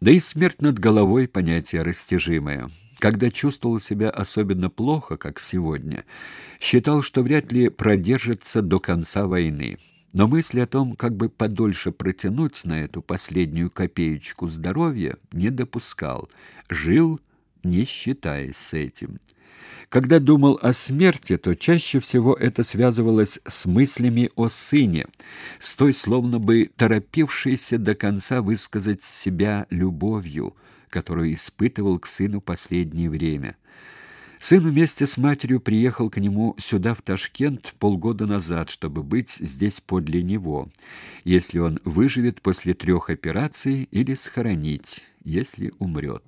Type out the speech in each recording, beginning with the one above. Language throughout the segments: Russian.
Да и смерть над головой понятие растяжимое. Когда чувствовал себя особенно плохо, как сегодня, считал, что вряд ли продержится до конца войны. Но мысли о том, как бы подольше протянуть на эту последнюю копеечку здоровья, не допускал. Жил, не считаясь с этим. Когда думал о смерти, то чаще всего это связывалось с мыслями о сыне, с той словно бы торопившейся до конца высказать себя любовью, которую испытывал к сыну последнее время. Сын вместе с матерью приехал к нему сюда, в Ташкент, полгода назад, чтобы быть здесь подле него, если он выживет после трех операций или схоронить, если умрет.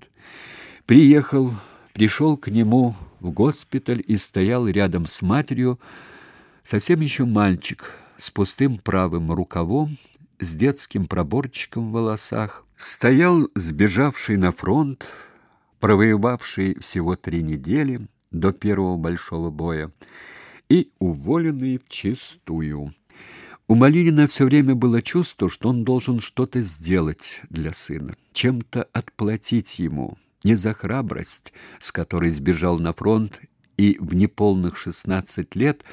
Приехал, пришел к нему в госпиталь и стоял рядом с матерью, совсем еще мальчик, с пустым правым рукавом, с детским проборчиком в волосах, стоял сбежавший на фронт, провоевавший всего три недели до первого большого боя и уволенный в чистую. У Малинина все время было чувство, что он должен что-то сделать для сына, чем-то отплатить ему, не за храбрость, с которой сбежал на фронт и в неполных шестнадцать лет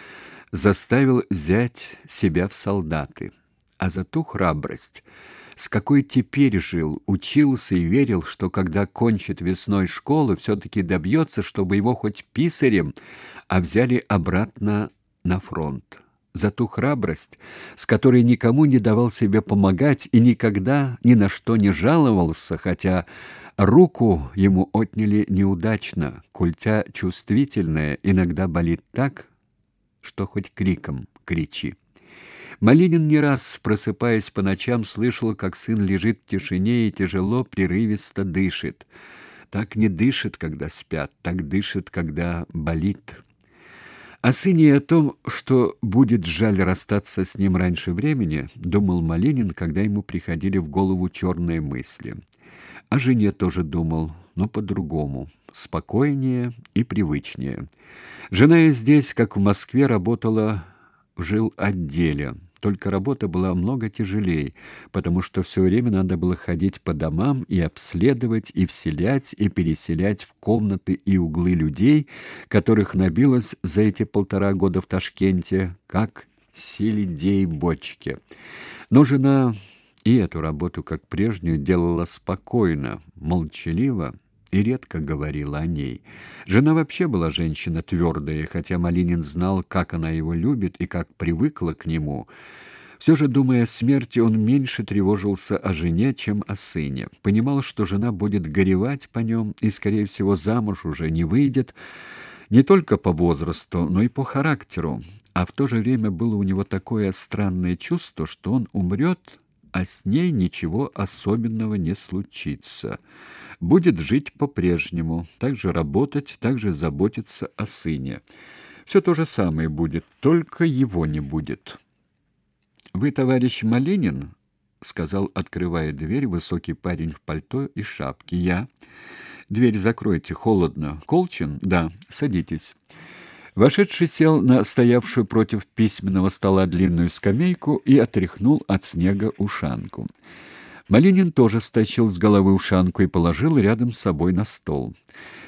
заставил взять себя в солдаты, а за ту храбрость, с какой теперь жил, учился и верил, что когда кончит весной школу, все-таки добьется, чтобы его хоть писарем, а взяли обратно на фронт. За ту храбрость, с которой никому не давал себе помогать и никогда ни на что не жаловался, хотя руку ему отняли неудачно, культя чувствительная иногда болит так, что хоть криком кричи. Малинин не раз, просыпаясь по ночам, слышал, как сын лежит в тишине и тяжело, прерывисто дышит. Так не дышит, когда спят, так дышит, когда болит. О сыне и о том, что будет жаль расстаться с ним раньше времени, думал Малинин, когда ему приходили в голову черные мысли. О жене тоже думал, но по-другому, спокойнее и привычнее. Жена и здесь, как в Москве, работала в жил отделе. Только работа была много тяжелее, потому что все время надо было ходить по домам и обследовать, и вселять, и переселять в комнаты и углы людей, которых набилось за эти полтора года в Ташкенте, как селедей бочки. Но жена и эту работу, как прежнюю, делала спокойно, молчаливо, и редко говорила о ней. Жена вообще была женщина твердая, хотя Малинин знал, как она его любит и как привыкла к нему. Все же, думая о смерти, он меньше тревожился о жене, чем о сыне. Понимал, что жена будет горевать по нем и, скорее всего, замуж уже не выйдет, не только по возрасту, но и по характеру. А в то же время было у него такое странное чувство, что он умрет, а с ней ничего особенного не случится. Будет жить по-прежнему, также работать, также заботиться о сыне. Все то же самое будет, только его не будет. Вы, товарищ Малинин, сказал, открывая дверь, высокий парень в пальто и шапке. Я. Дверь закройте, холодно. Колчин? Да, садитесь. Вошедший сел на стоявшую против письменного стола длинную скамейку и отряхнул от снега ушанку. Малинин тоже стащил с головы ушанку и положил рядом с собой на стол.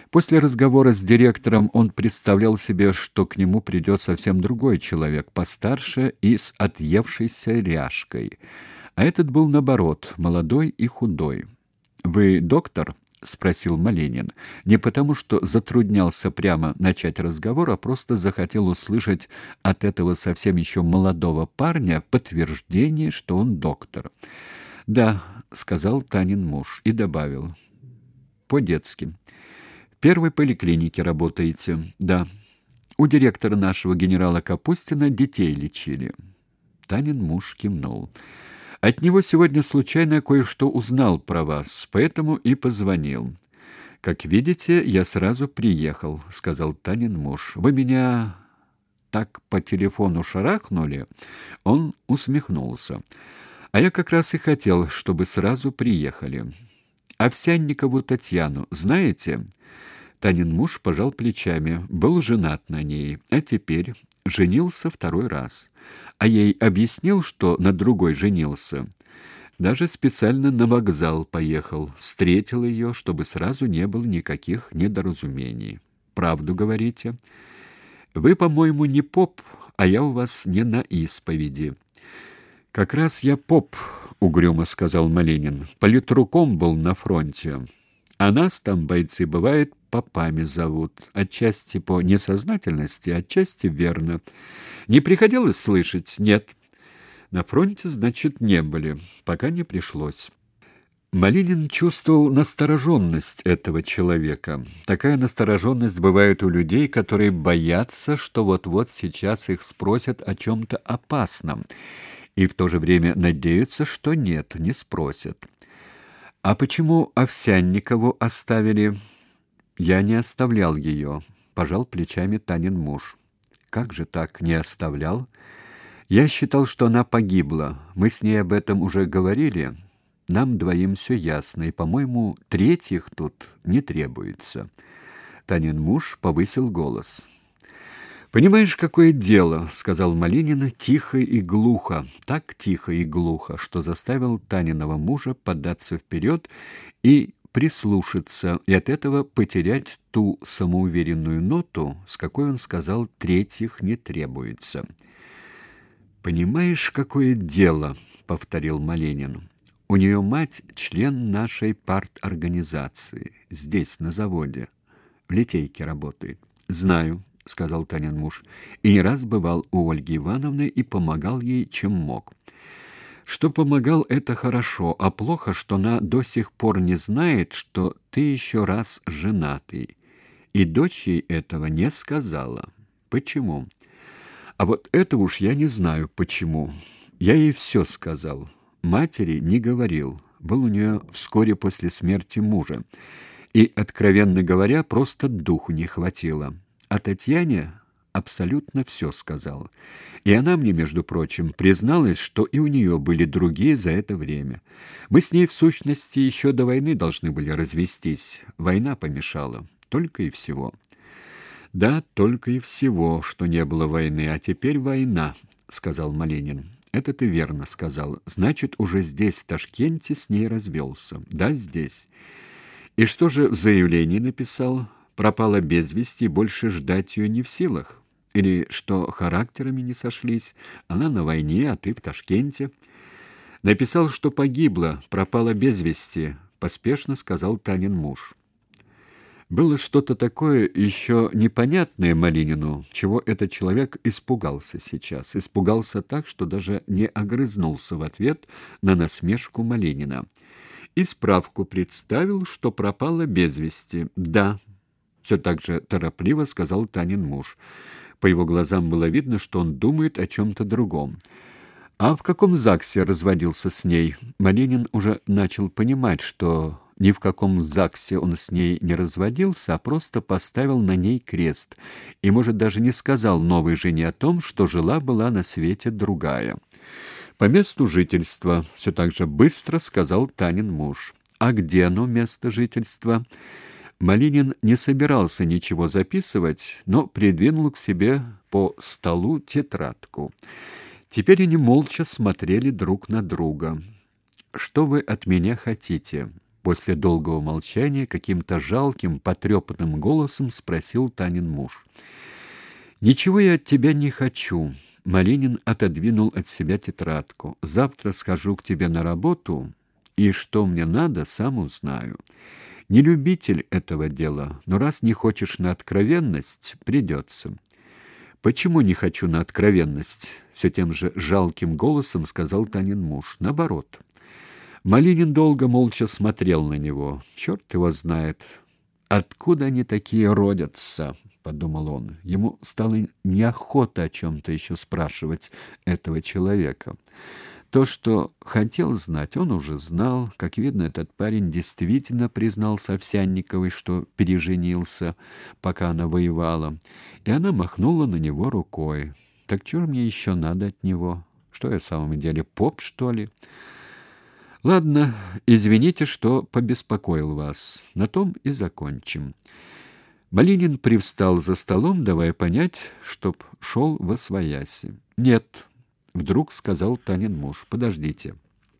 После разговора с директором он представлял себе, что к нему придет совсем другой человек, постарше и с отъевшейся ряжкой. А этот был, наоборот, молодой и худой. «Вы доктор?» — спросил Малинин. Не потому, что затруднялся прямо начать разговор, а просто захотел услышать от этого совсем еще молодого парня подтверждение, что он доктор. «Да», — сказал Танин муж и добавил. «По-детски. В первой поликлинике работаете?» «Да. У директора нашего генерала Капустина детей лечили». Танин муж кивнул. От него сегодня случайно кое-что узнал про вас, поэтому и позвонил. Как видите, я сразу приехал, сказал Танин муж. Вы меня так по телефону шарахнули? Он усмехнулся. А я как раз и хотел, чтобы сразу приехали. Овсянникову Татьяну знаете? Танин муж пожал плечами. Был женат на ней, а теперь женился второй раз. А ей объяснил, что на другой женился. Даже специально на вокзал поехал, встретил ее, чтобы сразу не было никаких недоразумений. Правду говорите? Вы, по-моему, не поп, а я у вас не на исповеди. Как раз я поп, угрюмо сказал Малинин. Политруком был на фронте. А нас там бойцы бывает попами зовут, отчасти по несознательности, отчасти верно. Не приходилось слышать? Нет. На фронте, значит, не были, пока не пришлось. Малинин чувствовал настороженность этого человека. Такая настороженность бывает у людей, которые боятся, что вот-вот сейчас их спросят о чем-то опасном, и в то же время надеются, что нет, не спросят. А почему Овсянникову оставили? Я не оставлял ее», — пожал плечами Танин муж. Как же так не оставлял? Я считал, что она погибла. Мы с ней об этом уже говорили. Нам двоим все ясно, и, по-моему, третьих тут не требуется. Танин муж повысил голос. Понимаешь, какое дело, сказал Малинин тихо и глухо, так тихо и глухо, что заставил Таниного мужа податься вперед и прислушаться, и от этого потерять ту самоуверенную ноту, с какой он сказал третьих не требуется. Понимаешь, какое дело, повторил Малинин. У нее мать член нашей парторганизации, здесь, на заводе. В литейке работает. Знаю, сказал Танин муж. И не раз бывал у Ольги Ивановны и помогал ей, чем мог. Что помогал это хорошо, а плохо, что она до сих пор не знает, что ты еще раз женатый. И дочь ей этого не сказала. Почему? А вот это уж я не знаю почему. Я ей все сказал матери не говорил. Был у нее вскоре после смерти мужа. И, откровенно говоря, просто духу не хватило. А Татьяне абсолютно все сказал. И она мне, между прочим, призналась, что и у нее были другие за это время. Мы с ней, в сущности, еще до войны должны были развестись. Война помешала. Только и всего. Да, только и всего, что не было войны, а теперь война, сказал Малинин. Это ты верно сказал. Значит, уже здесь, в Ташкенте, с ней развелся. Да, здесь. И что же в заявлении написал? Пропала без вести, больше ждать ее не в силах. Или что характерами не сошлись, она на войне, а ты в Ташкенте. Написал, что погибла, пропала без вести, поспешно сказал Танин муж. Было что-то такое еще непонятное Малинину, чего этот человек испугался сейчас. Испугался так, что даже не огрызнулся в ответ на насмешку Малинина. И справку представил, что пропала без вести. «Да», — все так же торопливо сказал Танин муж. По его глазам было видно, что он думает о чем-то другом. А в каком ЗАГСе разводился с ней? Малинин уже начал понимать, что ни в каком ЗАГСе он с ней не разводился, а просто поставил на ней крест. И, может, даже не сказал новой жене о том, что жила-была на свете другая. По месту жительства все так же быстро сказал Танин муж. А где оно место жительства? Малинин не собирался ничего записывать, но придвинул к себе по столу тетрадку. Теперь они молча смотрели друг на друга. Что вы от меня хотите? После долгого молчания каким-то жалким, потрепанным голосом спросил Танин муж. Ничего я от тебя не хочу. Малинин отодвинул от себя тетрадку. Завтра схожу к тебе на работу, и что мне надо, сам узнаю. Не любитель этого дела, но раз не хочешь на откровенность, придется. Почему не хочу на откровенность? все тем же жалким голосом сказал Танин муж. Наоборот. Малинин долго молча смотрел на него. Черт его знает, откуда они такие родятся, подумал он. Ему стало неохота о чем то еще спрашивать этого человека. То, что хотел знать, он уже знал. Как видно, этот парень действительно признал Овсянниковой, что переженился, пока она воевала, и она махнула на него рукой. Так чего мне еще надо от него? Что я в самом деле поп, что ли? Ладно, извините, что побеспокоил вас. На том и закончим. Малинин привстал за столом, давая понять, чтоб шел во свояси. Нет, вдруг сказал Танин муж. Подождите.